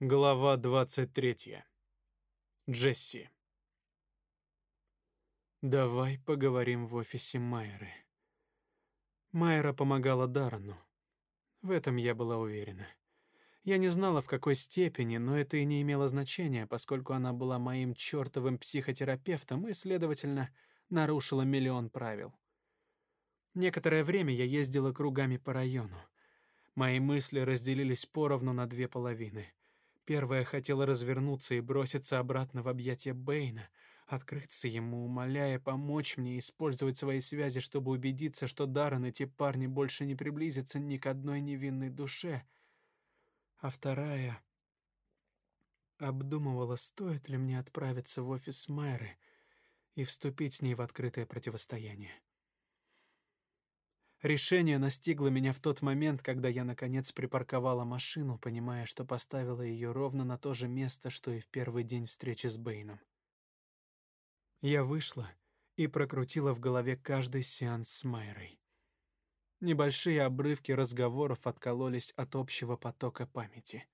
Глава 23. Джесси. Давай поговорим в офисе Майеры. Майера помогала Даррену. В этом я была уверена. Я не знала, в какой степени, но это и не имело значения, поскольку она была моим чертовым психотерапевтом и, следовательно, нарушила миллион правил. Некоторое время я ездила кругами по району. Мои мысли разделились поровну на две половины — Первая хотела развернуться и броситься обратно в объятия Бэйна, открыться ему, умоляя помочь мне использовать свои связи, чтобы убедиться, что Даррен и те парни больше не приблизятся ни к одной невинной душе. А вторая обдумывала, стоит ли мне отправиться в офис Майры и вступить с ней в открытое противостояние. Решение настигло меня в тот момент, когда я наконец припарковала машину, понимая, что поставила ее ровно на то же место, что и в первый день встречи с Бэйном. Я вышла и прокрутила в голове каждый сеанс с Майрой. Небольшие обрывки разговоров откололись от общего потока памяти.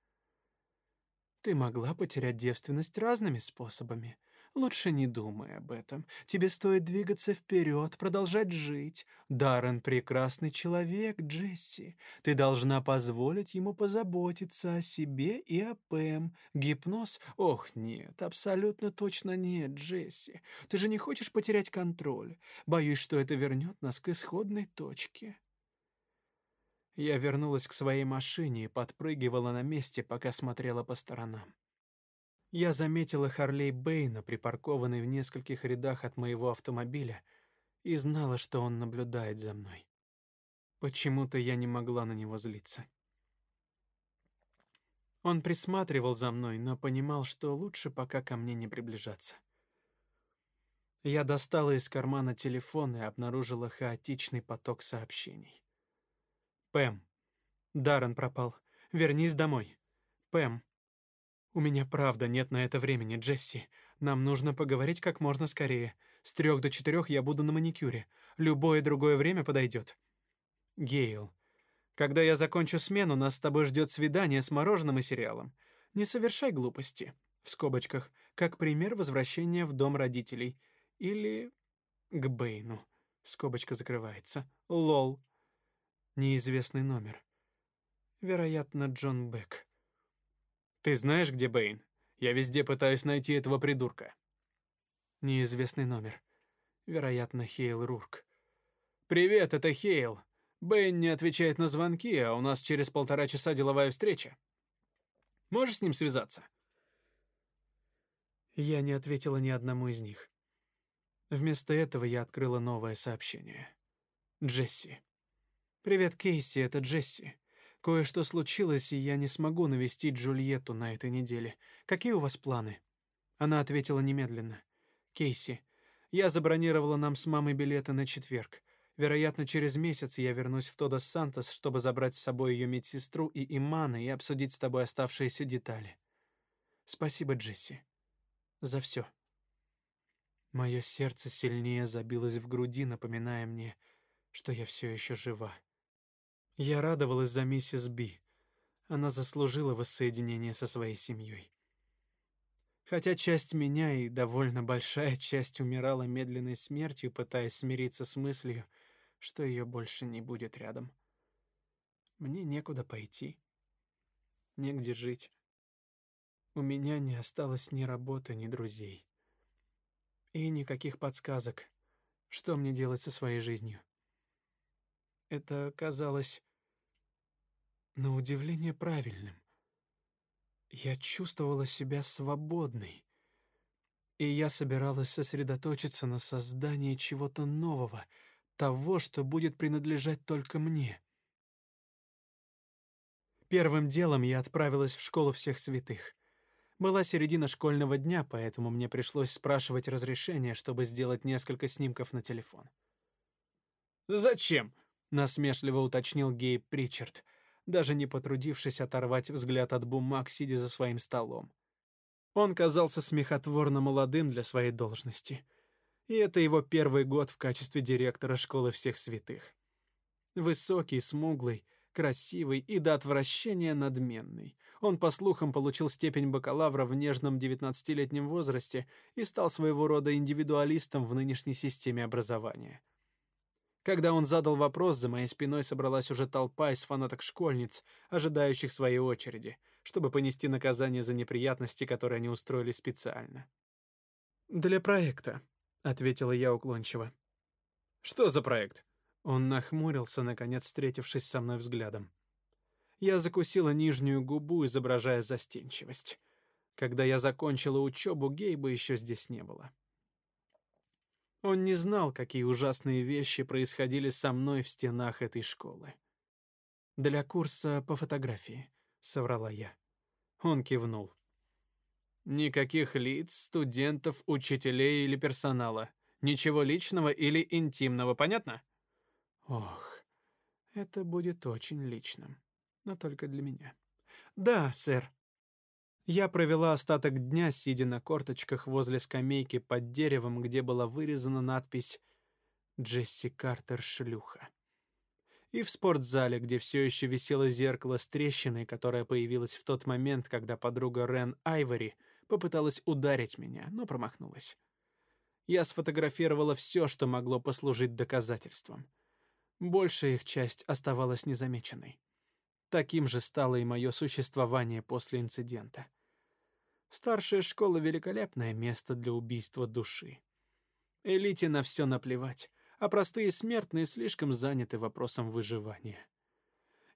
Ты могла потерять девственность разными способами. Лучше не думай об этом. Тебе стоит двигаться вперед, продолжать жить. Даррен прекрасный человек, Джесси. Ты должна позволить ему позаботиться о себе и о Пэм. Гипноз? Ох, нет, абсолютно точно нет, Джесси. Ты же не хочешь потерять контроль. Боюсь, что это вернет нас к исходной точке. Я вернулась к своей машине и подпрыгивала на месте, пока смотрела по сторонам. Я заметила Харлей Бэйна, припаркованный в нескольких рядах от моего автомобиля, и знала, что он наблюдает за мной. Почему-то я не могла на него злиться. Он присматривал за мной, но понимал, что лучше пока ко мне не приближаться. Я достала из кармана телефон и обнаружила хаотичный поток сообщений. Пэм. Даррен пропал. Вернись домой. Пэм. У меня правда нет на это времени, Джесси. Нам нужно поговорить как можно скорее. С трех до четырех я буду на маникюре. Любое другое время подойдет. Гейл. Когда я закончу смену, нас с тобой ждет свидание с мороженым и сериалом. Не совершай глупости. В скобочках. Как пример возвращения в дом родителей. Или к Бэйну. Скобочка закрывается. Лол. Неизвестный номер. Вероятно, Джон Бек. Ты знаешь, где Бэйн? Я везде пытаюсь найти этого придурка. Неизвестный номер. Вероятно, Хейл Рурк. Привет, это Хейл. Бэйн не отвечает на звонки, а у нас через полтора часа деловая встреча. Можешь с ним связаться? Я не ответила ни одному из них. Вместо этого я открыла новое сообщение. Джесси. Привет, Кейси, это Джесси. Кое-что случилось, и я не смогу навестить Джульетту на этой неделе. Какие у вас планы? Она ответила немедленно. Кейси, я забронировала нам с мамой билеты на четверг. Вероятно, через месяц я вернусь в Тодос Сантос, чтобы забрать с собой ее медсестру и Имана и обсудить с тобой оставшиеся детали. Спасибо, Джесси, за все. Мое сердце сильнее забилось в груди, напоминая мне, что я все еще жива. Я радовалась за миссис Би. Она заслужила воссоединение со своей семьей. Хотя часть меня и довольно большая часть умирала медленной смертью, пытаясь смириться с мыслью, что ее больше не будет рядом. Мне некуда пойти, негде жить. У меня не осталось ни работы, ни друзей. И никаких подсказок, что мне делать со своей жизнью. Это казалось на удивление правильным. Я чувствовала себя свободной, и я собиралась сосредоточиться на создании чего-то нового, того, что будет принадлежать только мне. Первым делом я отправилась в школу всех святых. Была середина школьного дня, поэтому мне пришлось спрашивать разрешение, чтобы сделать несколько снимков на телефон. «Зачем?» Насмешливо уточнил Гейб Причард, даже не потрудившись оторвать взгляд от бумаг, сидя за своим столом. Он казался смехотворно молодым для своей должности. И это его первый год в качестве директора школы всех святых. Высокий, смуглый, красивый и до отвращения надменный. Он, по слухам, получил степень бакалавра в нежном 19-летнем возрасте и стал своего рода индивидуалистом в нынешней системе образования. Когда он задал вопрос, за моей спиной собралась уже толпа из фанаток-школьниц, ожидающих своей очереди, чтобы понести наказание за неприятности, которые они устроили специально. «Для проекта», — ответила я уклончиво. «Что за проект?» Он нахмурился, наконец встретившись со мной взглядом. Я закусила нижнюю губу, изображая застенчивость. Когда я закончила учебу, Гейба еще здесь не было. Он не знал, какие ужасные вещи происходили со мной в стенах этой школы. «Для курса по фотографии», — соврала я. Он кивнул. «Никаких лиц, студентов, учителей или персонала. Ничего личного или интимного, понятно?» «Ох, это будет очень личным» но только для меня. Да, сэр. Я провела остаток дня, сидя на корточках возле скамейки под деревом, где была вырезана надпись «Джесси Картер шлюха». И в спортзале, где все еще висело зеркало с трещиной, которая появилась в тот момент, когда подруга Рен Айвори попыталась ударить меня, но промахнулась. Я сфотографировала все, что могло послужить доказательством. Большая их часть оставалась незамеченной. Таким же стало и мое существование после инцидента. Старшая школа — великолепное место для убийства души. Элите на все наплевать, а простые смертные слишком заняты вопросом выживания.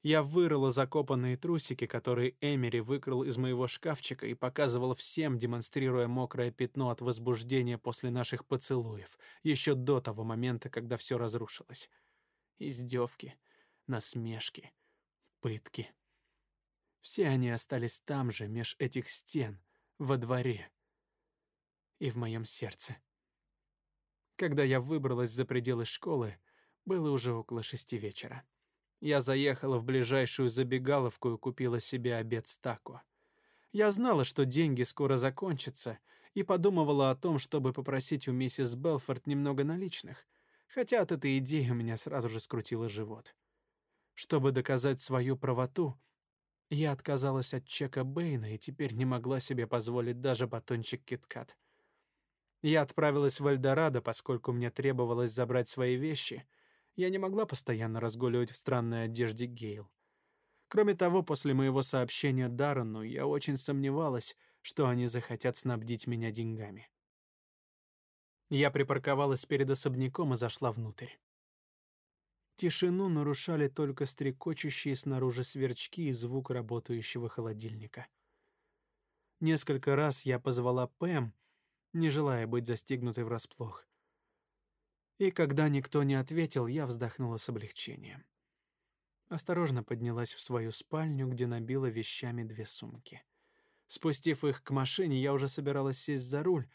Я вырыла закопанные трусики, которые Эмери выкрал из моего шкафчика и показывал всем, демонстрируя мокрое пятно от возбуждения после наших поцелуев, еще до того момента, когда все разрушилось. Издевки, насмешки, пытки. Все они остались там же, меж этих стен, во дворе и в моем сердце. Когда я выбралась за пределы школы, было уже около шести вечера. Я заехала в ближайшую забегаловку и купила себе обед с тако. Я знала, что деньги скоро закончатся, и подумывала о том, чтобы попросить у миссис Белфорд немного наличных, хотя от этой идеи у меня сразу же скрутило живот. Чтобы доказать свою правоту, я отказалась от чека Бэйна и теперь не могла себе позволить даже батончик Киткат. Я отправилась в Эльдорадо, поскольку мне требовалось забрать свои вещи. Я не могла постоянно разгуливать в странной одежде Гейл. Кроме того, после моего сообщения Даррену я очень сомневалась, что они захотят снабдить меня деньгами. Я припарковалась перед особняком и зашла внутрь. Тишину нарушали только стрекочущие снаружи сверчки и звук работающего холодильника. Несколько раз я позвала Пэм, не желая быть застигнутой врасплох. И когда никто не ответил, я вздохнула с облегчением. Осторожно поднялась в свою спальню, где набила вещами две сумки. Спустив их к машине, я уже собиралась сесть за руль,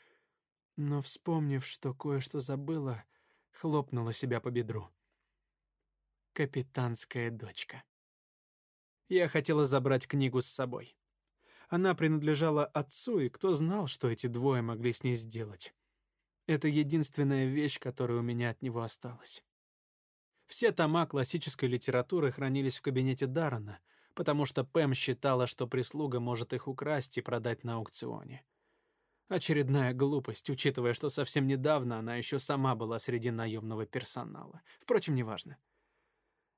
но, вспомнив, что кое-что забыла, хлопнула себя по бедру капитанская дочка. Я хотела забрать книгу с собой. Она принадлежала отцу, и кто знал, что эти двое могли с ней сделать. Это единственная вещь, которая у меня от него осталась. Все тома классической литературы хранились в кабинете Даррена, потому что Пэм считала, что прислуга может их украсть и продать на аукционе. Очередная глупость, учитывая, что совсем недавно она еще сама была среди наемного персонала. Впрочем, неважно.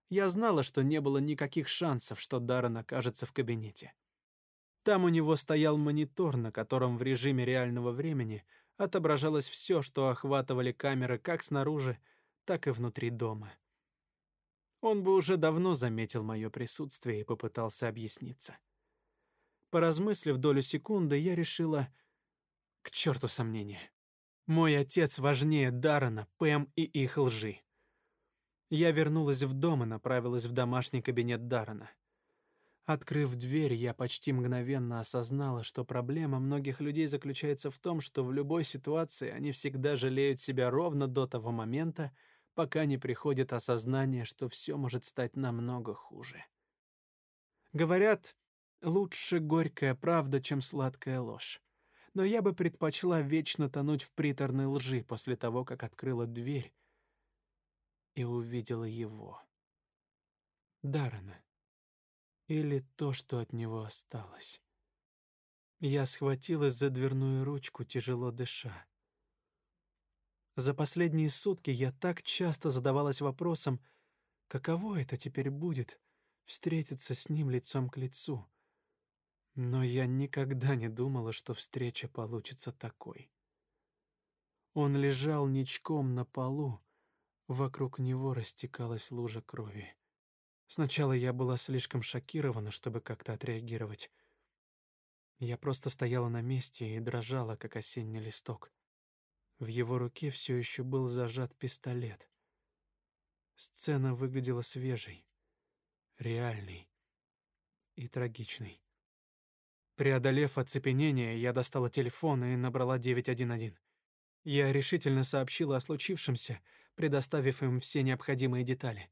Я знала, что не было никаких шансов, что Даррен окажется в кабинете. Там у него стоял монитор, на котором в режиме реального времени отображалось все, что охватывали камеры как снаружи, так и внутри дома. Он бы уже давно заметил мое присутствие и попытался объясниться. Поразмыслив долю секунды, я решила... К черту сомнения. Мой отец важнее Даррена, Пэм и их лжи. Я вернулась в дом и направилась в домашний кабинет Даррена. Открыв дверь, я почти мгновенно осознала, что проблема многих людей заключается в том, что в любой ситуации они всегда жалеют себя ровно до того момента, пока не приходит осознание, что все может стать намного хуже. Говорят, лучше горькая правда, чем сладкая ложь. Но я бы предпочла вечно тонуть в приторной лжи после того, как открыла дверь и увидела его. Дарана. Или то, что от него осталось. Я схватилась за дверную ручку, тяжело дыша. За последние сутки я так часто задавалась вопросом, каково это теперь будет встретиться с ним лицом к лицу. Но я никогда не думала, что встреча получится такой. Он лежал ничком на полу, вокруг него растекалась лужа крови. Сначала я была слишком шокирована, чтобы как-то отреагировать. Я просто стояла на месте и дрожала, как осенний листок. В его руке все еще был зажат пистолет. Сцена выглядела свежей, реальной и трагичной. Преодолев оцепенение, я достала телефон и набрала 911. Я решительно сообщила о случившемся, предоставив им все необходимые детали.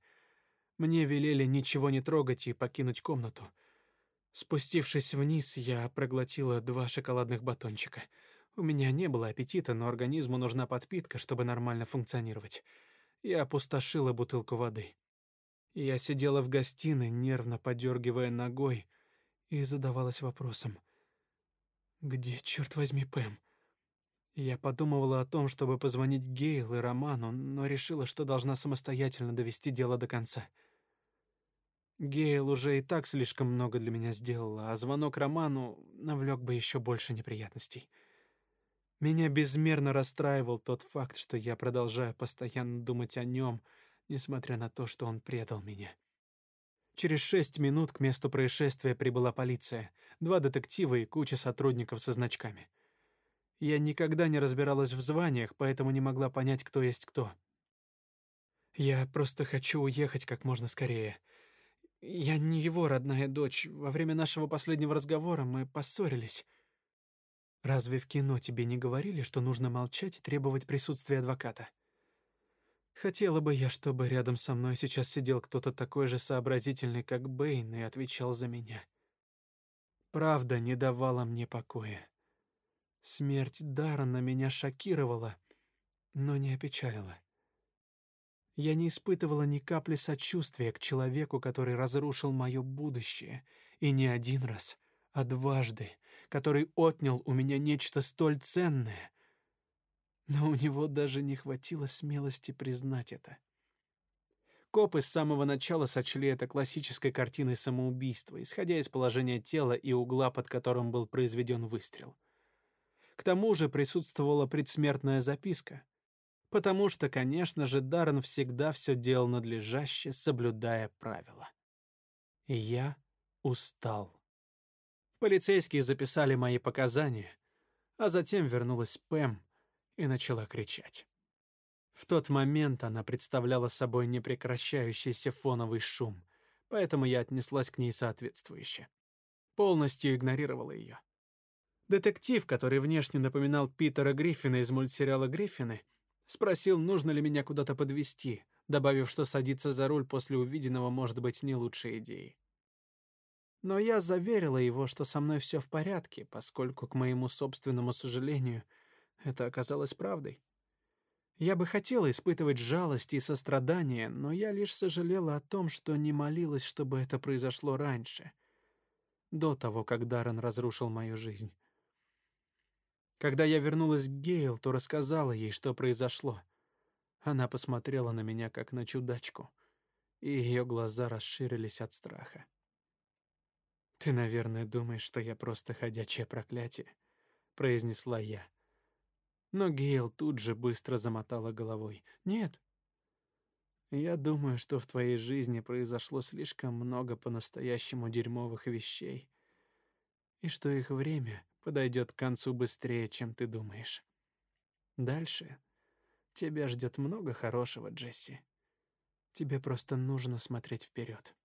Мне велели ничего не трогать и покинуть комнату — Спустившись вниз, я проглотила два шоколадных батончика. У меня не было аппетита, но организму нужна подпитка, чтобы нормально функционировать. Я опустошила бутылку воды. Я сидела в гостиной, нервно подергивая ногой, и задавалась вопросом: где, черт возьми, Пэм? Я подумывала о том, чтобы позвонить Гейл и Роману, но решила, что должна самостоятельно довести дело до конца. Гейл уже и так слишком много для меня сделала, а звонок Роману навлек бы еще больше неприятностей. Меня безмерно расстраивал тот факт, что я продолжаю постоянно думать о нем, несмотря на то, что он предал меня. Через шесть минут к месту происшествия прибыла полиция, два детектива и куча сотрудников со значками. Я никогда не разбиралась в званиях, поэтому не могла понять, кто есть кто. Я просто хочу уехать как можно скорее. Я не его родная дочь. Во время нашего последнего разговора мы поссорились. Разве в кино тебе не говорили, что нужно молчать и требовать присутствия адвоката? Хотела бы я, чтобы рядом со мной сейчас сидел кто-то такой же сообразительный, как Бэйн, и отвечал за меня. Правда не давала мне покоя. Смерть Даррена меня шокировала, но не опечалила. Я не испытывала ни капли сочувствия к человеку, который разрушил мое будущее, и не один раз, а дважды, который отнял у меня нечто столь ценное. Но у него даже не хватило смелости признать это. Копы с самого начала сочли это классической картиной самоубийства, исходя из положения тела и угла, под которым был произведен выстрел. К тому же присутствовала предсмертная записка, потому что, конечно же, Даррен всегда все делал надлежаще, соблюдая правила. И я устал. Полицейские записали мои показания, а затем вернулась Пэм и начала кричать. В тот момент она представляла собой непрекращающийся фоновый шум, поэтому я отнеслась к ней соответствующе. Полностью игнорировала ее. Детектив, который внешне напоминал Питера Гриффина из мультсериала «Гриффины», Спросил, нужно ли меня куда-то подвезти, добавив, что садиться за руль после увиденного может быть не лучшей идеей. Но я заверила его, что со мной все в порядке, поскольку, к моему собственному сожалению, это оказалось правдой. Я бы хотела испытывать жалость и сострадание, но я лишь сожалела о том, что не молилась, чтобы это произошло раньше, до того, как Даррен разрушил мою жизнь. Когда я вернулась к Гейл, то рассказала ей, что произошло. Она посмотрела на меня, как на чудачку, и ее глаза расширились от страха. «Ты, наверное, думаешь, что я просто ходячее проклятие», — произнесла я. Но Гейл тут же быстро замотала головой. «Нет. Я думаю, что в твоей жизни произошло слишком много по-настоящему дерьмовых вещей, и что их время подойдет к концу быстрее, чем ты думаешь. Дальше тебя ждет много хорошего, Джесси. Тебе просто нужно смотреть вперед.